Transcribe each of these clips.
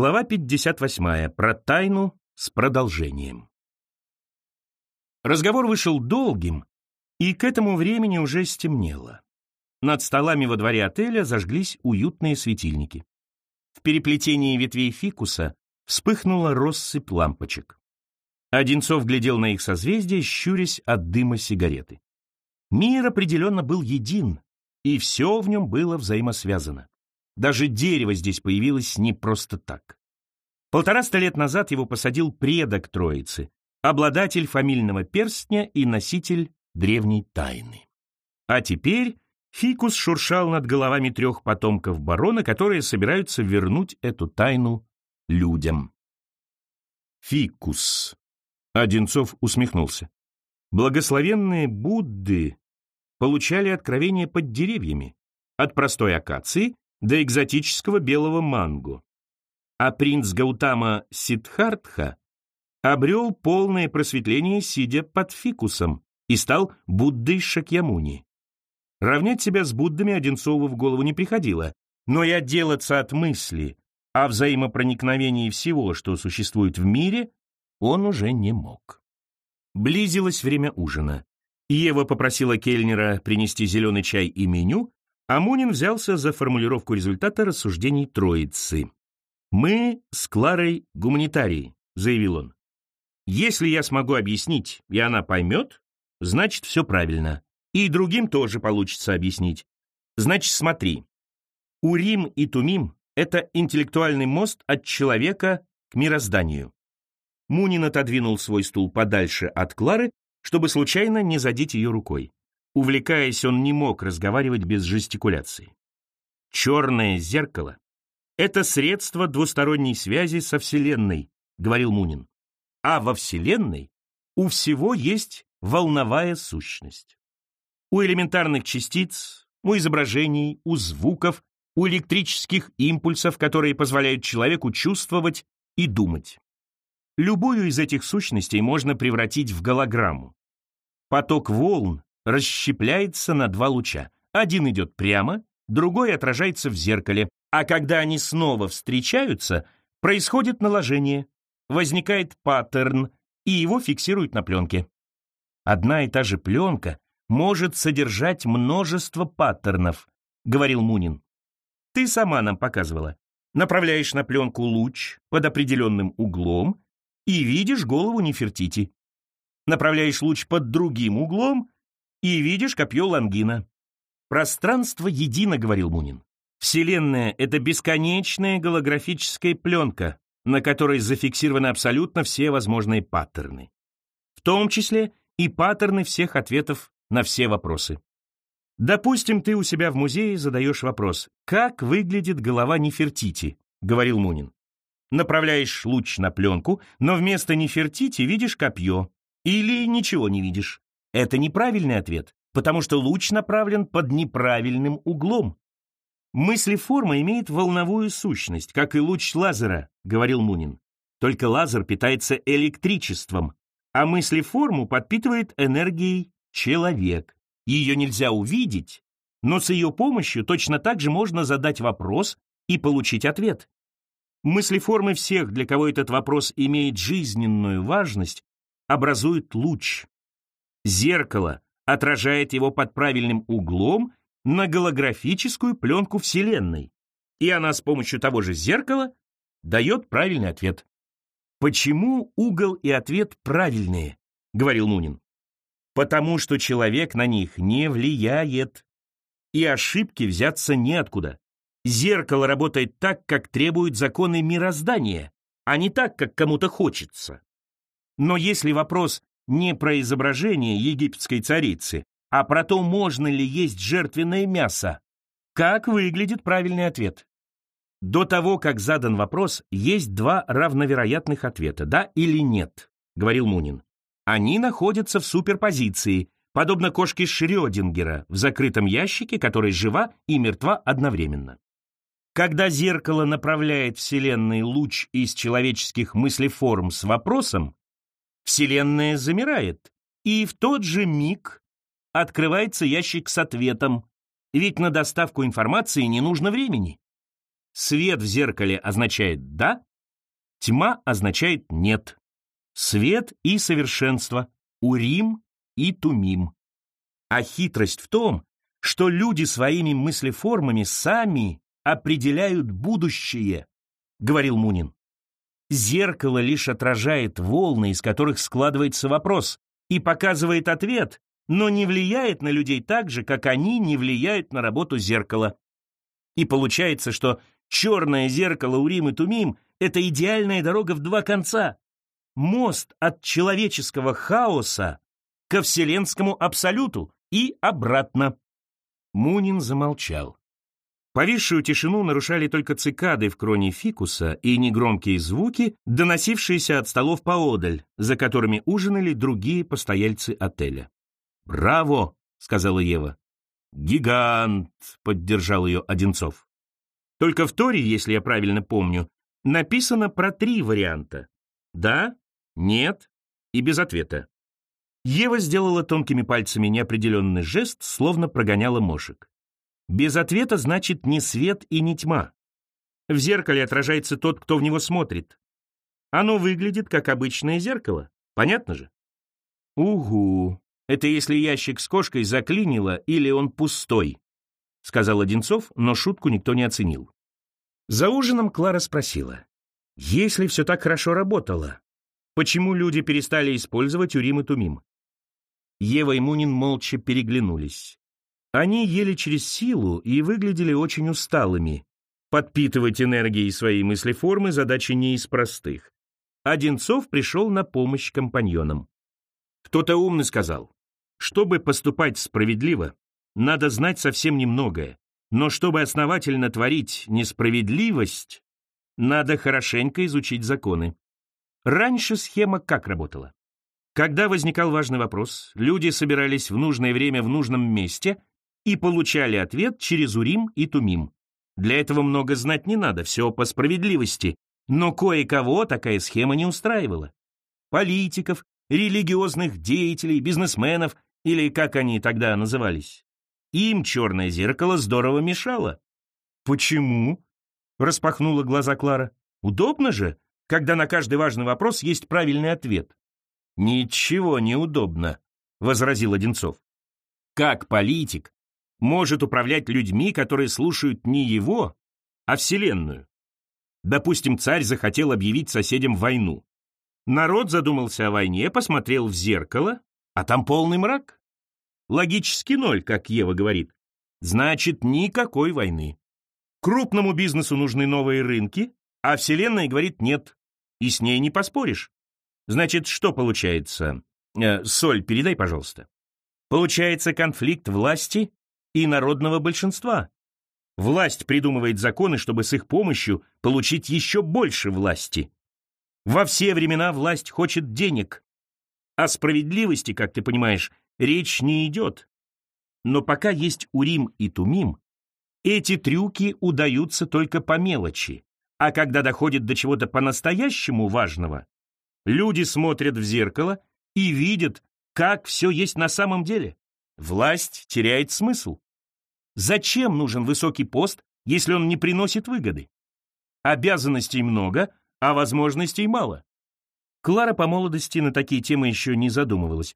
Глава 58. Про тайну с продолжением. Разговор вышел долгим, и к этому времени уже стемнело. Над столами во дворе отеля зажглись уютные светильники. В переплетении ветвей фикуса вспыхнула россыпь лампочек. Одинцов глядел на их созвездие, щурясь от дыма сигареты. Мир определенно был един, и все в нем было взаимосвязано. Даже дерево здесь появилось не просто так. Полтораста лет назад его посадил предок Троицы, обладатель фамильного перстня и носитель древней тайны. А теперь фикус шуршал над головами трех потомков барона, которые собираются вернуть эту тайну людям. Фикус. Одинцов усмехнулся. Благословенные Будды получали откровения под деревьями, от простой акации до экзотического белого манго. А принц Гаутама Сиддхартха обрел полное просветление, сидя под фикусом, и стал Буддой Шакьямуни. Равнять себя с Буддами Одинцову в голову не приходило, но и отделаться от мысли о взаимопроникновении всего, что существует в мире, он уже не мог. Близилось время ужина. Ева попросила Кельнера принести зеленый чай и меню, Амунин взялся за формулировку результата рассуждений Троицы. «Мы с Кларой гуманитарии», — заявил он. «Если я смогу объяснить, и она поймет, значит, все правильно. И другим тоже получится объяснить. Значит, смотри. Урим и Тумим — это интеллектуальный мост от человека к мирозданию». Мунин отодвинул свой стул подальше от Клары, чтобы случайно не задеть ее рукой. Увлекаясь, он не мог разговаривать без жестикуляции. «Черное зеркало — это средство двусторонней связи со Вселенной», — говорил Мунин. «А во Вселенной у всего есть волновая сущность. У элементарных частиц, у изображений, у звуков, у электрических импульсов, которые позволяют человеку чувствовать и думать. Любую из этих сущностей можно превратить в голограмму. Поток волн расщепляется на два луча. Один идет прямо, другой отражается в зеркале, а когда они снова встречаются, происходит наложение, возникает паттерн, и его фиксируют на пленке. Одна и та же пленка может содержать множество паттернов, говорил Мунин. Ты сама нам показывала. Направляешь на пленку луч под определенным углом и видишь голову Нефертити. Направляешь луч под другим углом и видишь копье Лангина. Пространство едино, говорил Мунин. Вселенная — это бесконечная голографическая пленка, на которой зафиксированы абсолютно все возможные паттерны. В том числе и паттерны всех ответов на все вопросы. Допустим, ты у себя в музее задаешь вопрос «Как выглядит голова Нефертити?» — говорил Мунин. Направляешь луч на пленку, но вместо Нефертити видишь копье. Или ничего не видишь. Это неправильный ответ, потому что луч направлен под неправильным углом. Мыслеформа имеет волновую сущность, как и луч лазера, говорил Мунин. Только лазер питается электричеством, а мыслеформу подпитывает энергией человек. Ее нельзя увидеть, но с ее помощью точно так же можно задать вопрос и получить ответ. Мыслеформы всех, для кого этот вопрос имеет жизненную важность, образуют луч. Зеркало отражает его под правильным углом на голографическую пленку Вселенной, и она с помощью того же зеркала дает правильный ответ. «Почему угол и ответ правильные?» — говорил Мунин. «Потому что человек на них не влияет, и ошибки взяться неоткуда. Зеркало работает так, как требуют законы мироздания, а не так, как кому-то хочется. Но если вопрос не про изображение египетской царицы, а про то, можно ли есть жертвенное мясо. Как выглядит правильный ответ? До того, как задан вопрос, есть два равновероятных ответа, да или нет, говорил Мунин. Они находятся в суперпозиции, подобно кошке Шрёдингера в закрытом ящике, которая жива и мертва одновременно. Когда зеркало направляет Вселенной луч из человеческих мыслеформ с вопросом, Вселенная замирает, и в тот же миг открывается ящик с ответом, ведь на доставку информации не нужно времени. Свет в зеркале означает «да», Тьма означает «нет». Свет и совершенство, Урим и Тумим. А хитрость в том, что люди своими мыслеформами сами определяют будущее, говорил Мунин. Зеркало лишь отражает волны, из которых складывается вопрос, и показывает ответ, но не влияет на людей так же, как они не влияют на работу зеркала. И получается, что черное зеркало Урим и Тумим — это идеальная дорога в два конца. Мост от человеческого хаоса ко вселенскому абсолюту и обратно. Мунин замолчал. Повисшую тишину нарушали только цикады в кроне фикуса и негромкие звуки, доносившиеся от столов поодаль, за которыми ужинали другие постояльцы отеля. «Браво!» — сказала Ева. «Гигант!» — поддержал ее Одинцов. Только в Торе, если я правильно помню, написано про три варианта. Да, нет и без ответа. Ева сделала тонкими пальцами неопределенный жест, словно прогоняла мошек. Без ответа значит ни свет и ни тьма. В зеркале отражается тот, кто в него смотрит. Оно выглядит как обычное зеркало. Понятно же? Угу. Это если ящик с кошкой заклинило или он пустой, сказал Одинцов, но шутку никто не оценил. За ужином Клара спросила. Если все так хорошо работало, почему люди перестали использовать Урим и Тумим? Ева и Мунин молча переглянулись. Они ели через силу и выглядели очень усталыми. Подпитывать энергией свои мыслеформы задача не из простых. Одинцов пришел на помощь компаньонам. Кто-то умный сказал, чтобы поступать справедливо, надо знать совсем немногое, но чтобы основательно творить несправедливость, надо хорошенько изучить законы. Раньше схема как работала? Когда возникал важный вопрос, люди собирались в нужное время в нужном месте и получали ответ через Урим и Тумим. Для этого много знать не надо, все по справедливости, но кое-кого такая схема не устраивала. Политиков, религиозных деятелей, бизнесменов, или как они тогда назывались. Им черное зеркало здорово мешало. «Почему?» — распахнула глаза Клара. «Удобно же, когда на каждый важный вопрос есть правильный ответ». «Ничего не удобно», — возразил Одинцов. «Как политик может управлять людьми, которые слушают не его, а Вселенную. Допустим, царь захотел объявить соседям войну. Народ задумался о войне, посмотрел в зеркало, а там полный мрак. Логически ноль, как Ева говорит. Значит, никакой войны. Крупному бизнесу нужны новые рынки, а Вселенная говорит нет, и с ней не поспоришь. Значит, что получается? Э, соль передай, пожалуйста. Получается конфликт власти и народного большинства. Власть придумывает законы, чтобы с их помощью получить еще больше власти. Во все времена власть хочет денег. О справедливости, как ты понимаешь, речь не идет. Но пока есть Урим и Тумим, эти трюки удаются только по мелочи. А когда доходит до чего-то по-настоящему важного, люди смотрят в зеркало и видят, как все есть на самом деле власть теряет смысл. Зачем нужен высокий пост, если он не приносит выгоды? Обязанностей много, а возможностей мало. Клара по молодости на такие темы еще не задумывалась.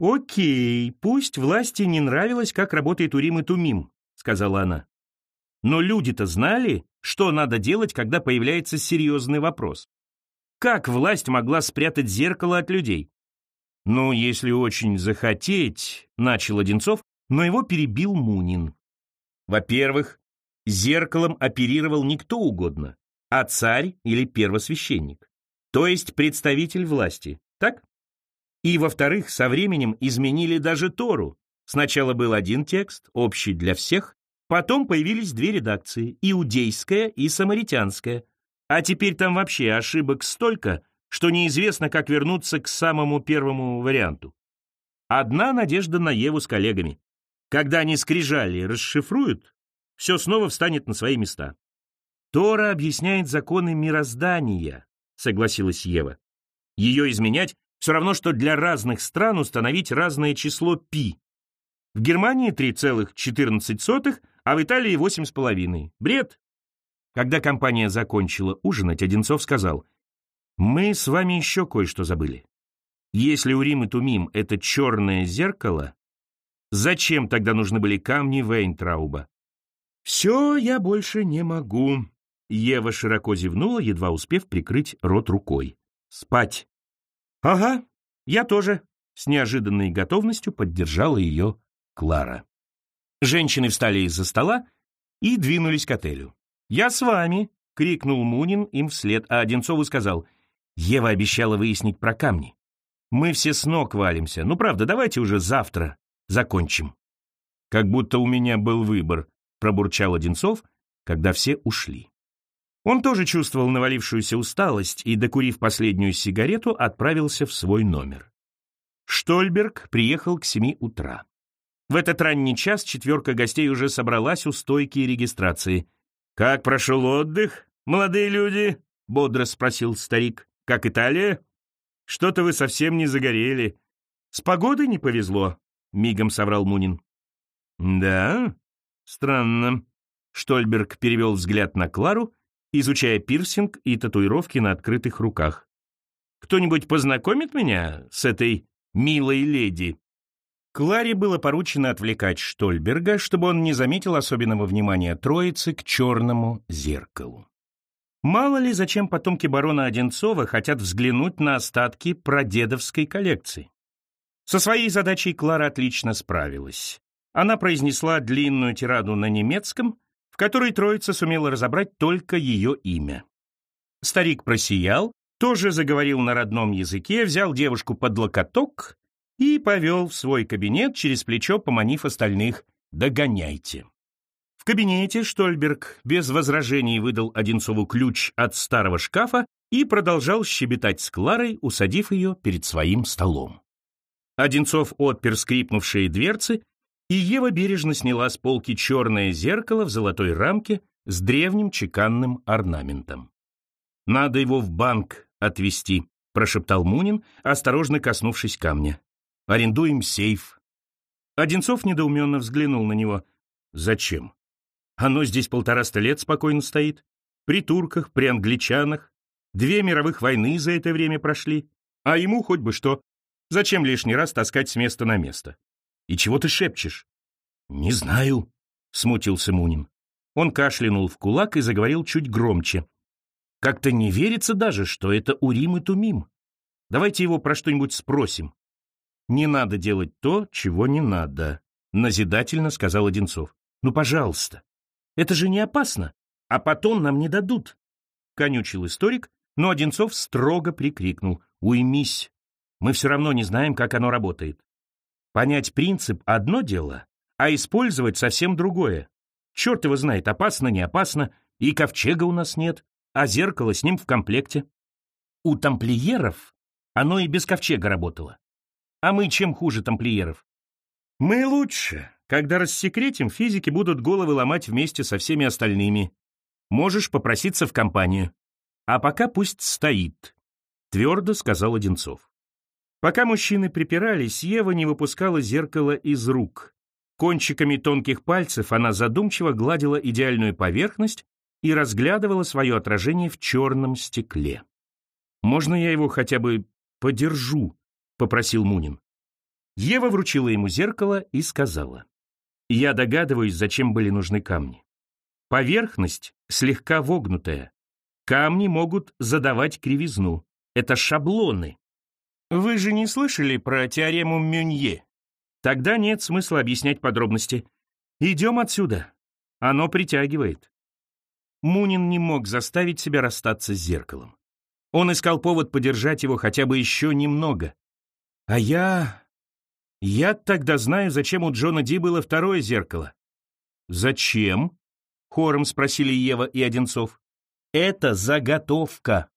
«Окей, пусть власти не нравилось, как работает Урим и Тумим», — сказала она. Но люди-то знали, что надо делать, когда появляется серьезный вопрос. Как власть могла спрятать зеркало от людей? «Ну, если очень захотеть», — начал Одинцов, но его перебил Мунин. Во-первых, зеркалом оперировал не кто угодно, а царь или первосвященник, то есть представитель власти, так? И, во-вторых, со временем изменили даже Тору. Сначала был один текст, общий для всех, потом появились две редакции, иудейская и самаритянская, а теперь там вообще ошибок столько, что неизвестно, как вернуться к самому первому варианту. Одна надежда на Еву с коллегами. Когда они скрижали расшифруют, все снова встанет на свои места. Тора объясняет законы мироздания, согласилась Ева. Ее изменять все равно, что для разных стран установить разное число пи. В Германии 3,14, а в Италии 8,5. Бред. Когда компания закончила ужинать, Одинцов сказал, Мы с вами еще кое-что забыли. Если Урим и Тумим — это черное зеркало, зачем тогда нужны были камни Вейнтрауба? Все, я больше не могу. Ева широко зевнула, едва успев прикрыть рот рукой. Спать. Ага, я тоже. С неожиданной готовностью поддержала ее Клара. Женщины встали из-за стола и двинулись к отелю. «Я с вами!» — крикнул Мунин им вслед, а Одинцову сказал, «Ева обещала выяснить про камни. Мы все с ног валимся. Ну, правда, давайте уже завтра закончим». «Как будто у меня был выбор», — пробурчал Одинцов, когда все ушли. Он тоже чувствовал навалившуюся усталость и, докурив последнюю сигарету, отправился в свой номер. Штольберг приехал к семи утра. В этот ранний час четверка гостей уже собралась у стойки регистрации. «Как прошел отдых, молодые люди?» — бодро спросил старик. «Как Италия?» «Что-то вы совсем не загорели. С погодой не повезло», — мигом соврал Мунин. «Да? Странно». Штольберг перевел взгляд на Клару, изучая пирсинг и татуировки на открытых руках. «Кто-нибудь познакомит меня с этой милой леди?» Кларе было поручено отвлекать Штольберга, чтобы он не заметил особенного внимания троицы к черному зеркалу. Мало ли, зачем потомки барона Одинцова хотят взглянуть на остатки прадедовской коллекции. Со своей задачей Клара отлично справилась. Она произнесла длинную тираду на немецком, в которой троица сумела разобрать только ее имя. Старик просиял, тоже заговорил на родном языке, взял девушку под локоток и повел в свой кабинет, через плечо поманив остальных «догоняйте». В кабинете Штольберг без возражений выдал Одинцову ключ от старого шкафа и продолжал щебетать с Кларой, усадив ее перед своим столом. Одинцов отпер скрипнувшие дверцы, и Ева бережно сняла с полки черное зеркало в золотой рамке с древним чеканным орнаментом. «Надо его в банк отвезти», — прошептал Мунин, осторожно коснувшись камня. Арендуем сейф». Одинцов недоуменно взглянул на него. «Зачем? Оно здесь полтораста лет спокойно стоит. При турках, при англичанах. Две мировых войны за это время прошли. А ему хоть бы что. Зачем лишний раз таскать с места на место? И чего ты шепчешь?» «Не знаю», — смутился Мунин. Он кашлянул в кулак и заговорил чуть громче. «Как-то не верится даже, что это Урим и Тумим. Давайте его про что-нибудь спросим. «Не надо делать то, чего не надо», — назидательно сказал Одинцов. «Ну, пожалуйста. Это же не опасно. А потом нам не дадут». Конючил историк, но Одинцов строго прикрикнул. «Уймись. Мы все равно не знаем, как оно работает. Понять принцип — одно дело, а использовать совсем другое. Черт его знает, опасно, не опасно, и ковчега у нас нет, а зеркало с ним в комплекте. У тамплиеров оно и без ковчега работало. А мы чем хуже тамплиеров? Мы лучше. Когда рассекретим, физики будут головы ломать вместе со всеми остальными. Можешь попроситься в компанию. А пока пусть стоит, твердо сказал Одинцов. Пока мужчины припирались, Ева не выпускала зеркало из рук. Кончиками тонких пальцев она задумчиво гладила идеальную поверхность и разглядывала свое отражение в черном стекле. «Можно я его хотя бы подержу?» — попросил Мунин. Ева вручила ему зеркало и сказала. «Я догадываюсь, зачем были нужны камни. Поверхность слегка вогнутая. Камни могут задавать кривизну. Это шаблоны. Вы же не слышали про теорему Мюнье? Тогда нет смысла объяснять подробности. Идем отсюда. Оно притягивает». Мунин не мог заставить себя расстаться с зеркалом. Он искал повод подержать его хотя бы еще немного. А я... Я тогда знаю, зачем у Джона Ди было второе зеркало. Зачем? Хором спросили Ева и Одинцов. Это заготовка.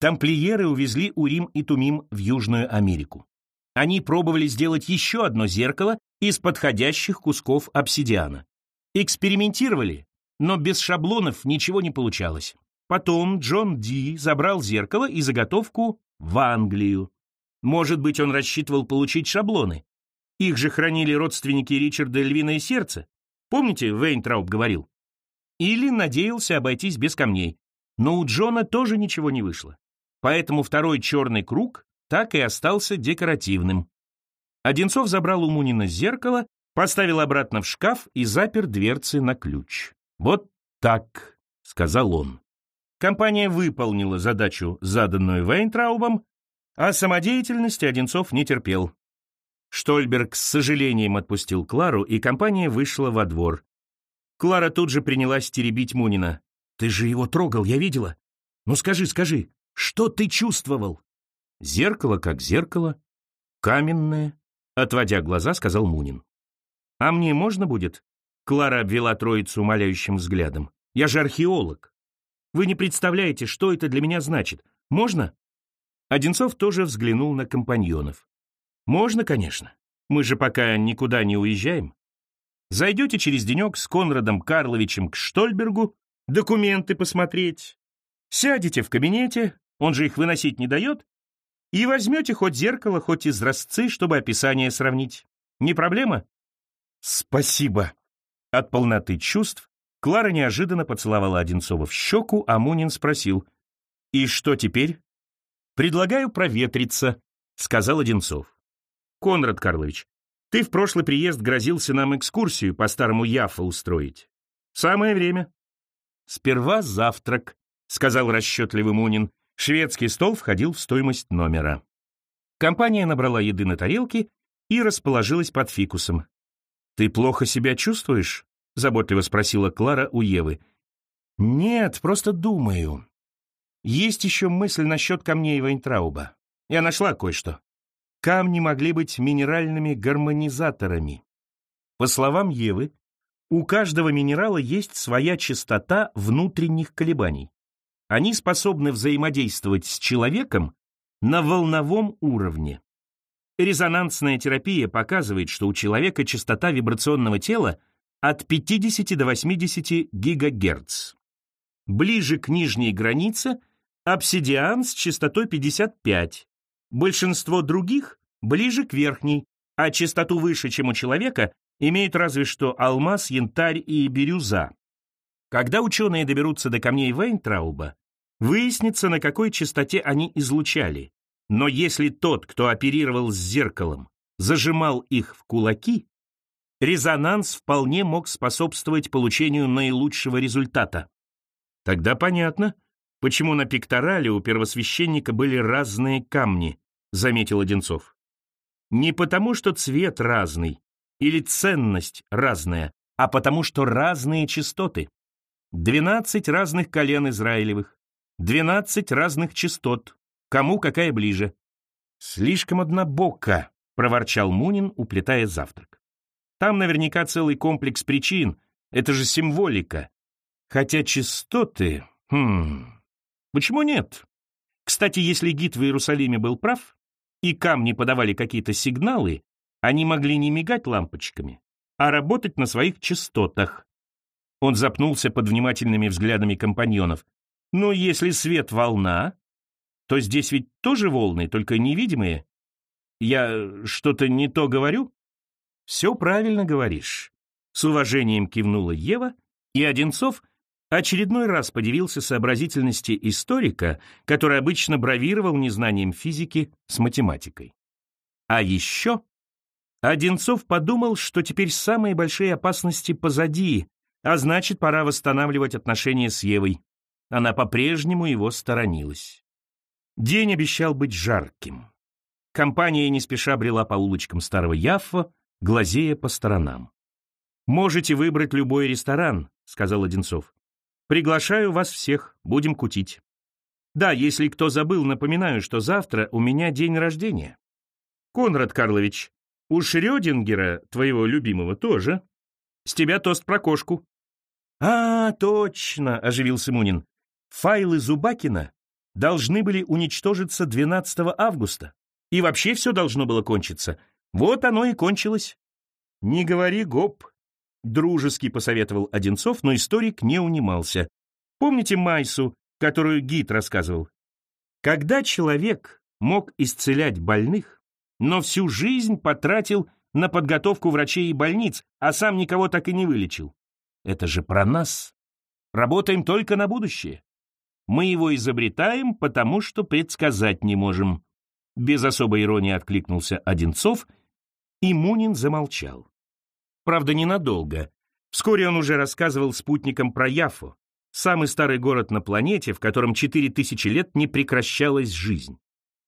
Тамплиеры увезли Урим и Тумим в Южную Америку. Они пробовали сделать еще одно зеркало из подходящих кусков обсидиана. Экспериментировали, но без шаблонов ничего не получалось. Потом Джон Ди забрал зеркало и заготовку в Англию. Может быть, он рассчитывал получить шаблоны. Их же хранили родственники Ричарда Львиное Сердце. Помните, Вейнтрауб говорил? Или надеялся обойтись без камней. Но у Джона тоже ничего не вышло. Поэтому второй черный круг так и остался декоративным. Одинцов забрал у Мунина зеркало, поставил обратно в шкаф и запер дверцы на ключ. «Вот так», — сказал он. Компания выполнила задачу, заданную Вейнтраубом, а самодеятельности Одинцов не терпел. Штольберг с сожалением отпустил Клару, и компания вышла во двор. Клара тут же принялась теребить Мунина. «Ты же его трогал, я видела. Ну скажи, скажи, что ты чувствовал?» «Зеркало как зеркало. Каменное», — отводя глаза, сказал Мунин. «А мне можно будет?» Клара обвела троицу умоляющим взглядом. «Я же археолог. Вы не представляете, что это для меня значит. Можно?» Одинцов тоже взглянул на компаньонов. «Можно, конечно. Мы же пока никуда не уезжаем. Зайдете через денек с Конрадом Карловичем к Штольбергу, документы посмотреть. Сядете в кабинете, он же их выносить не дает, и возьмете хоть зеркало, хоть изразцы, чтобы описание сравнить. Не проблема?» «Спасибо». От полноты чувств Клара неожиданно поцеловала Одинцова в щеку, а Мунин спросил, «И что теперь?» «Предлагаю проветриться», — сказал Одинцов. «Конрад Карлович, ты в прошлый приезд грозился нам экскурсию по старому Яфа устроить. Самое время». «Сперва завтрак», — сказал расчетливый Мунин. Шведский стол входил в стоимость номера. Компания набрала еды на тарелки и расположилась под фикусом. «Ты плохо себя чувствуешь?» — заботливо спросила Клара у Евы. «Нет, просто думаю. Есть еще мысль насчет камней Вайнтрауба. Я нашла кое-что. Камни могли быть минеральными гармонизаторами. По словам Евы, у каждого минерала есть своя частота внутренних колебаний. Они способны взаимодействовать с человеком на волновом уровне. Резонансная терапия показывает, что у человека частота вибрационного тела – от 50 до 80 ГГц. Ближе к нижней границе обсидиан с частотой 55. Большинство других ближе к верхней, а частоту выше, чем у человека, имеют разве что алмаз, янтарь и бирюза. Когда ученые доберутся до камней Вейнтрауба, выяснится, на какой частоте они излучали. Но если тот, кто оперировал с зеркалом, зажимал их в кулаки, резонанс вполне мог способствовать получению наилучшего результата. Тогда понятно, почему на пекторале у первосвященника были разные камни, заметил Одинцов. Не потому, что цвет разный или ценность разная, а потому, что разные частоты. Двенадцать разных колен Израилевых, двенадцать разных частот, кому какая ближе. Слишком однобоко, проворчал Мунин, уплетая завтрак. Там наверняка целый комплекс причин. Это же символика. Хотя частоты... Хм... Почему нет? Кстати, если гид в Иерусалиме был прав, и камни подавали какие-то сигналы, они могли не мигать лампочками, а работать на своих частотах. Он запнулся под внимательными взглядами компаньонов. Но если свет — волна, то здесь ведь тоже волны, только невидимые. Я что-то не то говорю? «Все правильно говоришь», — с уважением кивнула Ева, и Одинцов очередной раз подивился сообразительности историка, который обычно бравировал незнанием физики с математикой. А еще Одинцов подумал, что теперь самые большие опасности позади, а значит, пора восстанавливать отношения с Евой. Она по-прежнему его сторонилась. День обещал быть жарким. Компания не спеша брела по улочкам старого Яффа, глазея по сторонам. «Можете выбрать любой ресторан», — сказал Одинцов. «Приглашаю вас всех, будем кутить. Да, если кто забыл, напоминаю, что завтра у меня день рождения. Конрад Карлович, у Шрёдингера, твоего любимого, тоже. С тебя тост про кошку». «А, точно», — оживился Мунин. «Файлы Зубакина должны были уничтожиться 12 августа. И вообще все должно было кончиться вот оно и кончилось. Не говори гоп, дружески посоветовал Одинцов, но историк не унимался. Помните Майсу, которую гид рассказывал? Когда человек мог исцелять больных, но всю жизнь потратил на подготовку врачей и больниц, а сам никого так и не вылечил. Это же про нас. Работаем только на будущее. Мы его изобретаем, потому что предсказать не можем. Без особой иронии откликнулся Одинцов, и Мунин замолчал. Правда, ненадолго. Вскоре он уже рассказывал спутникам про Яфу, самый старый город на планете, в котором 4000 лет не прекращалась жизнь.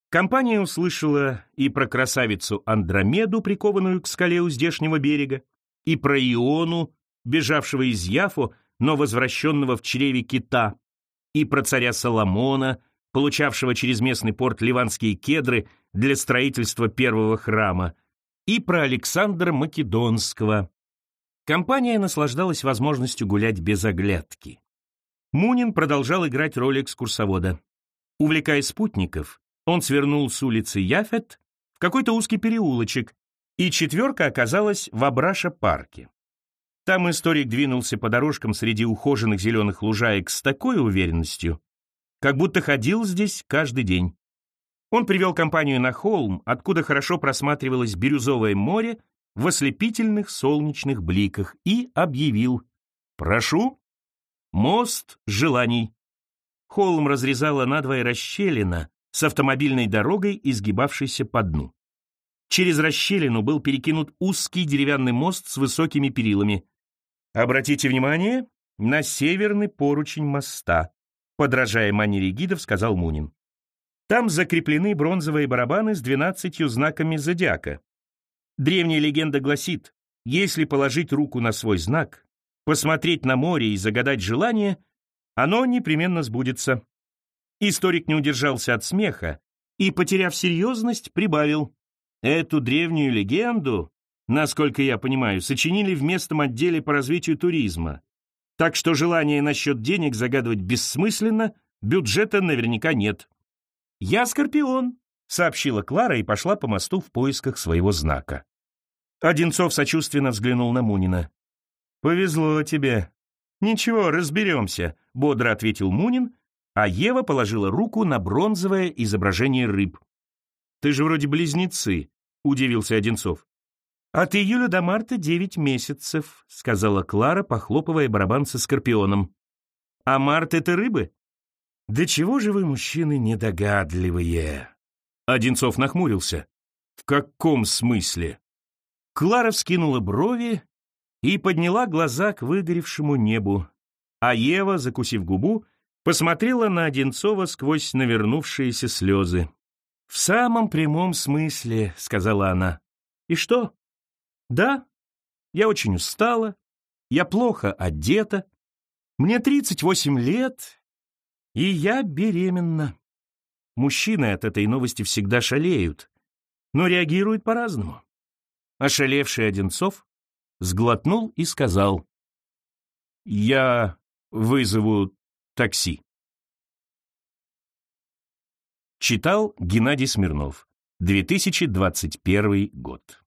Компания услышала и про красавицу Андромеду, прикованную к скале у здешнего берега, и про Иону, бежавшего из Яфу, но возвращенного в чреве кита, и про царя Соломона, получавшего через местный порт ливанские кедры для строительства первого храма, и про Александра Македонского. Компания наслаждалась возможностью гулять без оглядки. Мунин продолжал играть роль экскурсовода. Увлекая спутников, он свернул с улицы Яфет в какой-то узкий переулочек, и четверка оказалась в Абраша-парке. Там историк двинулся по дорожкам среди ухоженных зеленых лужаек с такой уверенностью, как будто ходил здесь каждый день. Он привел компанию на холм, откуда хорошо просматривалось бирюзовое море в ослепительных солнечных бликах, и объявил «Прошу, мост желаний». Холм разрезала надвое расщелина с автомобильной дорогой, изгибавшейся по дну. Через расщелину был перекинут узкий деревянный мост с высокими перилами. Обратите внимание на северный поручень моста, подражая манере гидов, сказал Мунин. Там закреплены бронзовые барабаны с двенадцатью знаками зодиака. Древняя легенда гласит, если положить руку на свой знак, посмотреть на море и загадать желание, оно непременно сбудется. Историк не удержался от смеха и, потеряв серьезность, прибавил. Эту древнюю легенду насколько я понимаю, сочинили в местном отделе по развитию туризма. Так что желание насчет денег загадывать бессмысленно, бюджета наверняка нет. «Я Скорпион», — сообщила Клара и пошла по мосту в поисках своего знака. Одинцов сочувственно взглянул на Мунина. «Повезло тебе». «Ничего, разберемся», — бодро ответил Мунин, а Ева положила руку на бронзовое изображение рыб. «Ты же вроде близнецы», — удивился Одинцов. «От июля до марта девять месяцев», — сказала Клара, похлопывая барабан со скорпионом. «А март — это рыбы?» «Да чего же вы, мужчины, недогадливые?» Одинцов нахмурился. «В каком смысле?» Клара вскинула брови и подняла глаза к выгоревшему небу, а Ева, закусив губу, посмотрела на Одинцова сквозь навернувшиеся слезы. «В самом прямом смысле», — сказала она. «И что?» Да, я очень устала, я плохо одета, мне 38 лет, и я беременна. Мужчины от этой новости всегда шалеют, но реагируют по-разному. Ошалевший Одинцов сглотнул и сказал, «Я вызову такси». Читал Геннадий Смирнов, 2021 год.